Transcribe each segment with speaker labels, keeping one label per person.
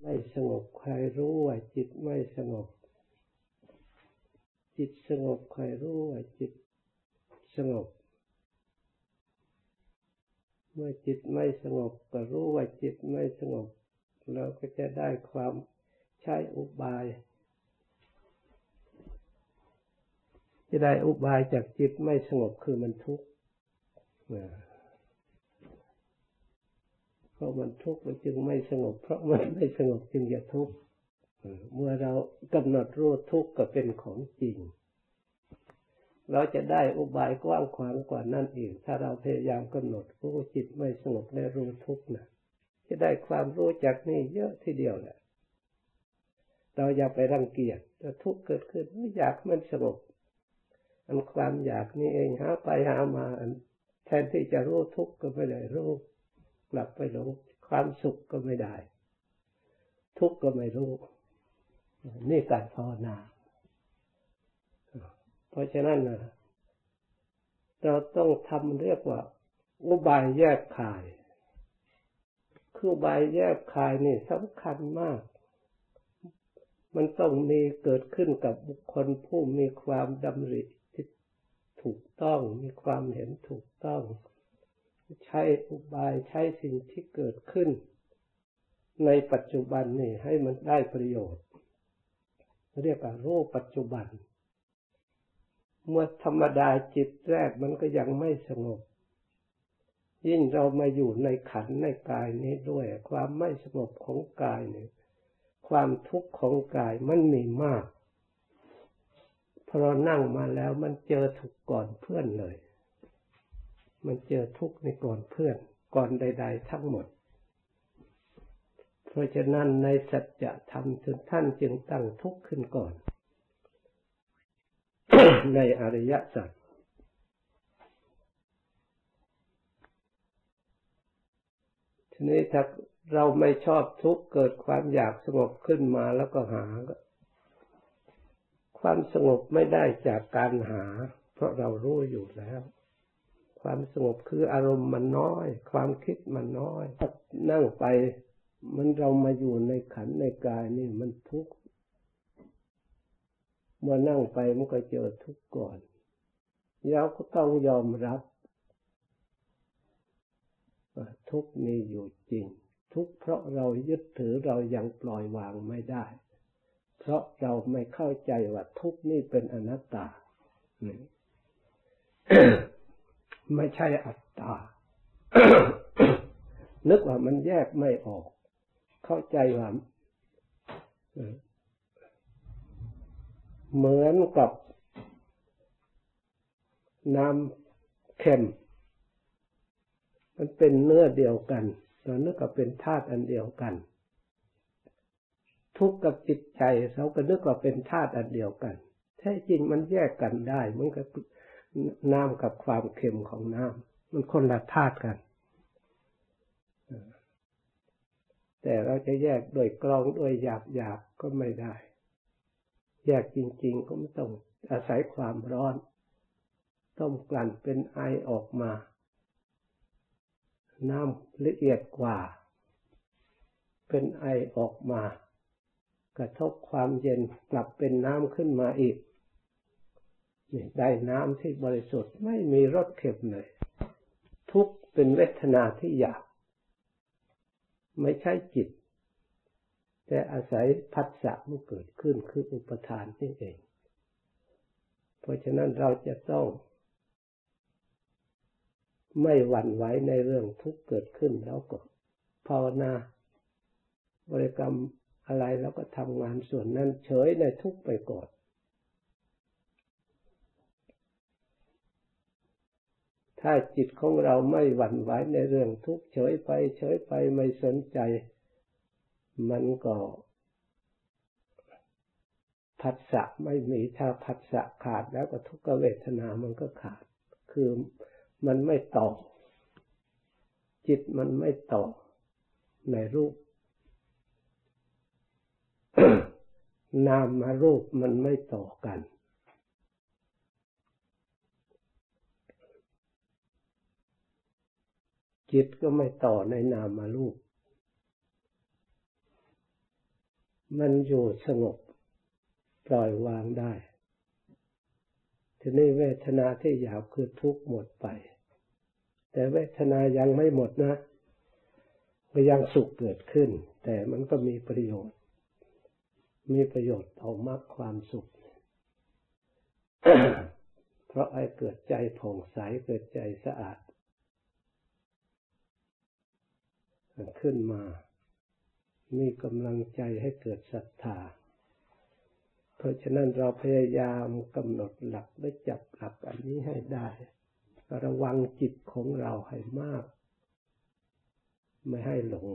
Speaker 1: ไม่สงบใครรู้ว่าจิตไม่สงบ จิตสงบใครรู้ว่าจิตสงบ เมื่อจิตไม่สงบก็รู้ว่าจิตไม่สงบ เราก็จะได้ความใช้อุบาย จะได้อุบายจากจิตไม่สงบคือมันทุกข์ เพราะมันทุกข์มันจึงไม่สงบ เพราะมันไม่สงบจึงจะทุกข์เมื่อเรากำหนดรู้ทุกข์ก็เป็นของจริง เราจะได้อุบายกว้างขวางกว่านั่นอีก ถ้าเราพยายามกำหนดรู้จิตไม่สงบและรู้ทุกข์นะจะได้ความรู้จักนี่เยอะทีเดียวแหละเราอย่าไปรังเกียจถ้าทุกข์เกิดขึ้นไม่อยากมันสงบอันความอยากนี่เองหาไปหามาแทนที่จะรู้ทุกข์ก็ไม่ได้รู้ กลับไปหลงความสุขก็ไม่ได้ ทุกข์ก็ไม่รู้ นี่การภาวนา เพราะฉะนั้นนะเราต้องทำเรียกว่า อุบายแยกขาย คืออุบายแยกขายนี่สำคัญมาก มันต้องมีเกิดขึ้นกับบุคคลผู้มีความดำริที่ถูกต้อง มีความเห็นถูกต้อง ใช้อุบายใช้สิ่งที่เกิดขึ้น ในปัจจุบันนี่ให้มันได้ประโยชน์ เรียกว่ารู้ปัจจุบัน เมื่อธรรมดาจิตแรกมันก็ยังไม่สงบ ยิ่งเรามาอยู่ในขันในกายนี้ด้วย ความไม่สงบของกายเนี่ยความทุกข์ของกายมันมีมากพอเรานั่งมาแล้วมันเจอถูกก่อนเพื่อนเลย มันเจอทุกข์ในก่อนเพื่อนก่อนใด ๆ ทั้งหมด เพราะฉะนั้นในสัจธรรมท่านจึงตั้งทุกข์ขึ้นก่อน ในอริยสัจทีนี้ถ้าเราไม่ชอบทุกข์เกิดความอยากสงบขึ้นมาแล้วก็หา ความสงบไม่ได้จากการหา เพราะเรารู้อยู่แล้ว ความสงบคืออารมณ์มันน้อย ความคิดมันน้อยนั่งไปมันเรามาอยู่ในขันในกายนี่มันทุกข์เมื่อนั่งไปมันก็เจอทุกข์ก่อนเราก็ต้องยอมรับทุกข์มีอยู่จริง ทุกข์เพราะเรายึดถือเรายังปล่อยวางไม่ได้ เพราะเราไม่เข้าใจว่าทุกข์นี่เป็นอนัตตา ไม่ใช่อัตตา นึกว่ามันแยกไม่ออก เข้าใจว่าเหมือนกับน้ำเค็ม มันเป็นเนื้อเดียวกันเรานึกว่าเป็นธาตุอันเดียวกัน ทุกข์กับจิตใจเราก็นึกว่าเป็นธาตุอันเดียวกันแท้จริงมันแยกกันได้มันก็ น้ำกับความเค็มของน้ำมันคนละธาตุกัน แต่เราจะแยกโดยกรองโดยหยาบหยาบก็ไม่ได้ แยกจริง ๆ ก็ไม่ต้องอาศัยความร้อน ต้มกลั่นเป็นไอออกมา น้ำละเอียดกว่า เป็นไอออกมา กระทบความเย็นกลับเป็นน้ำขึ้นมาอีก ได้น้ำที่บริสุทธิ์ไม่มีรสเค็มเลย ทุกเป็นเวทนาที่อยาก ไม่ใช่จิต แต่อาศัยพัฒะมันเกิดขึ้นคืออุปทานนี่เอง เพราะฉะนั้นเราจะต้อง ไม่หวั่นไหวในเรื่องทุกเกิดขึ้นแล้วก็ภาวนา บริกรรมอะไรแล้วก็ทำงานส่วนนั้นเฉยในทุกไปก่อน ถ้าจิตของเราไม่หวั่นไหวในเรื่องทุกข์เฉยไป เฉยไปไม่สนใจ มันก็ผัสสะไม่มีถ้าผัสสะขาดแล้วก็ทุกขเวทนามันก็ขาด คือมันไม่ต่อ จิตมันไม่ต่อในรูป นามมารูปมันไม่ต่อกัน จิตก็ไม่ต่อในนามารูป มันอยู่สงบปล่อยวางได้ ทีนี้เวทนาที่หยาบคือทุกข์หมดไป แต่เวทนายังไม่หมดนะก็ยังสุขเกิดขึ้น แต่มันก็มีประโยชน์ มีประโยชน์เอามากความสุข เพราะไอ้เกิดใจผ่องใสเกิดใจสะอาด ขึ้นมา มีกำลังใจให้เกิดศรัทธา เพราะฉะนั้นเราพยายามกำหนดหลักและจับหลักอันนี้ให้ได้ ระวังจิตของเราให้มาก ไม่ให้หลง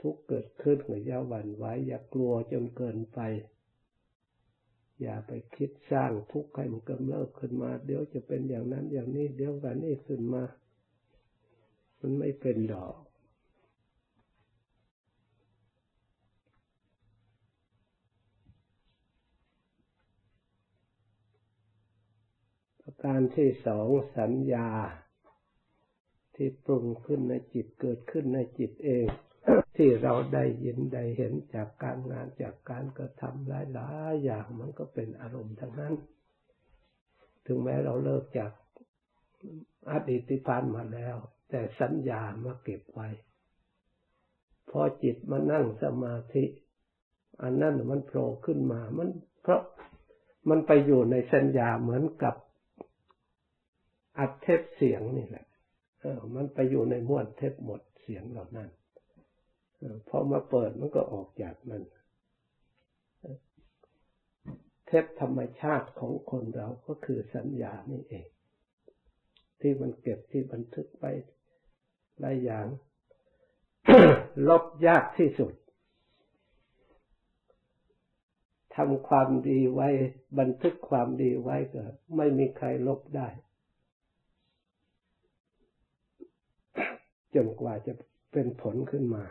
Speaker 1: ทุกเกิดขึ้นอย่าหวั่นไหวอย่ากลัวจนเกินไปอย่าไปคิดสร้างทุกข์ให้มันกำเริบขึ้นมา เดี๋ยวจะเป็นอย่างนั้นอย่างนี้ เดี๋ยวกันนี้ขึ้นมา มันไม่เป็นดอก ประการที่สองสัญญา ที่ปรุงขึ้นในจิตเกิดขึ้นในจิตเอง ที่เราได้ยินได้เห็นจากการงานจากการกระทำหลายๆอย่างมันก็เป็นอารมณ์ทั้งนั้น ถึงแม้เราเลิกจากอดีตที่ผ่านมาแล้วแต่สัญญามาเก็บไว้ พอจิตมานั่งสมาธิ อันนั้นมันโผล่ขึ้นมา มันเพราะมันไปอยู่ในสัญญาเหมือนกับอัดเทปเสียงนี่แหละ เออ มันไปอยู่ในม้วนเทปหมดเสียงเหล่านั้นพอมาเปิดมันก็ออกจากมัน เทปธรรมชาติของคนเราก็คือสัญญานี่เอง ที่มันเก็บที่บันทึกไปหลายอย่าง ลบยากที่สุดทำความดีไว้บันทึกความดีไว้ก็ไม่มีใครลบได้ จนกว่าจะเป็นผลขึ้นมา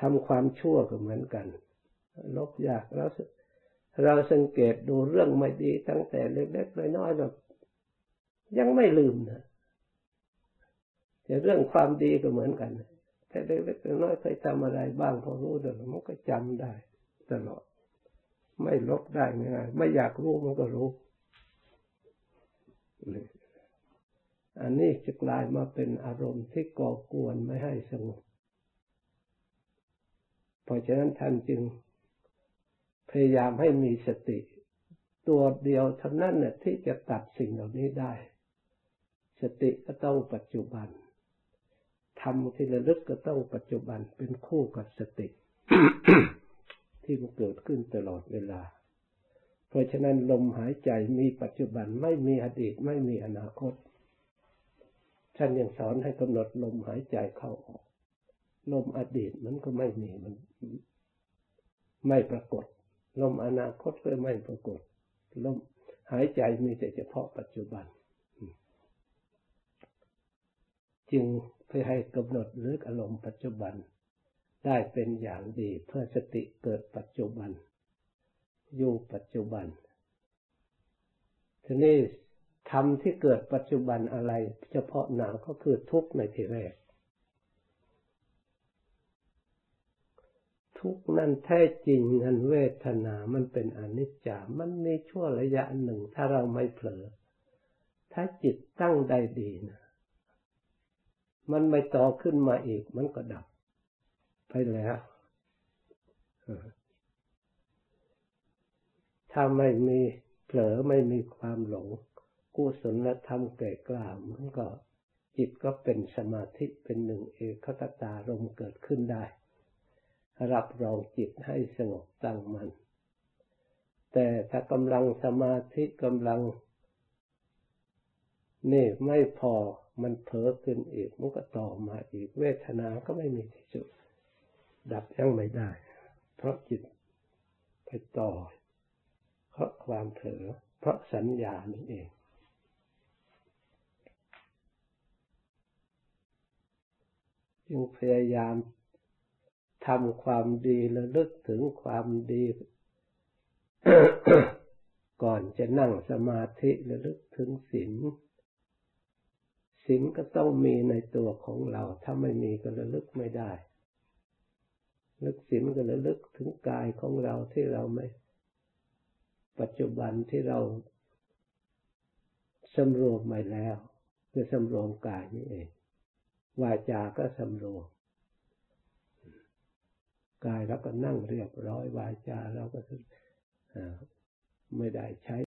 Speaker 1: ทำความชั่วก็เหมือนกัน ลบยากแล้วเราสังเกตดูเรื่องไม่ดีตั้งแต่เล็กๆน้อยๆแบบ ยังไม่ลืมนะแต่เรื่องความดีก็เหมือนกัน แต่เล็กๆน้อยๆเคยทำอะไรบ้างพอรู้เดี๋ยวมันก็จำได้ตลอด ไม่ลบได้ง่ายไม่อยากรู้มันก็รู้ อันนี้จะกลายมาเป็นอารมณ์ที่ก่อกวนไม่ให้สงบ เพราะฉะนั้นท่านจึงพยายามให้มีสติ ตัวเดียวเท่านั้นเนี่ยที่จะตัดสิ่งเหล่านี้ได้ สติก็ต้องปัจจุบันทำที่ระลึกก็ต้องปัจจุบันเป็นคู่กับสติ ที่มันเกิดขึ้นตลอดเวลา เพราะฉะนั้นลมหายใจมีปัจจุบันไม่มีอดีตไม่มีอนาคตท่านยังสอนให้กำหนดลมหายใจเข้าออก ลมอดีตมันก็ไม่มีมัน ไม่ปรากฏ ลมอนาคตก็ไม่ปรากฏ ลมหายใจมีแต่เฉพาะปัจจุบัน จึงเพื่อให้กำหนดหรืออารมณ์ปัจจุบัน ได้เป็นอย่างดีเพื่อสติเกิดปัจจุบัน อยู่ปัจจุบันทีนี้ธรรมที่เกิดปัจจุบันอะไร เฉพาะหนาก็คือทุกข์ในทีแรก ทุกนั้นแท้จริงนั้นเวทนามันเป็นอนิจจามันมีชั่วระยะหนึ่งถ้าเราไม่เผลอ ถ้าจิตตั้งได้ดีนะ มันไม่ต่อขึ้นมาอีก มันก็ดับ ไปแล้วถ้าไม่มีเผลอไม่มีความหลงกุศลธรรมแก่กล้ามันก็จิตก็เป็นสมาธิเป็นหนึ่งเอกคตารมเกิดขึ้นได้ รับรองจิตให้สงบตั้งมัน่นแต่ถ้ากำลังสมาธิกำลัง นี่ไม่พอมันเผลอขึ้นอีกมันก็ต่อมาอีกเวทนาก็ไม่มีที่สุด ดับยังไม่ได้ เพราะจิตไปต่อ เพราะความเผลอเพราะสัญญานี่เอง จึงพยายามทำความดีและลึกถึงความดีก่อนจะนั่งสมาธิและลึกถึงศีล ศีลก็ต้องมีในตัวของเรา ถ้าไม่มีก็ระลึกไม่ได้นึกศีลก็ระลึกถึงกายของเราที่เราไม่ ปัจจุบันที่เราสำรวมไปแล้วคือสำรวมกายนี่เอง วาจาก็สำรวมกายเราก็นั่งเรียบร้อย วาจาเราก็ไม่ได้ใช้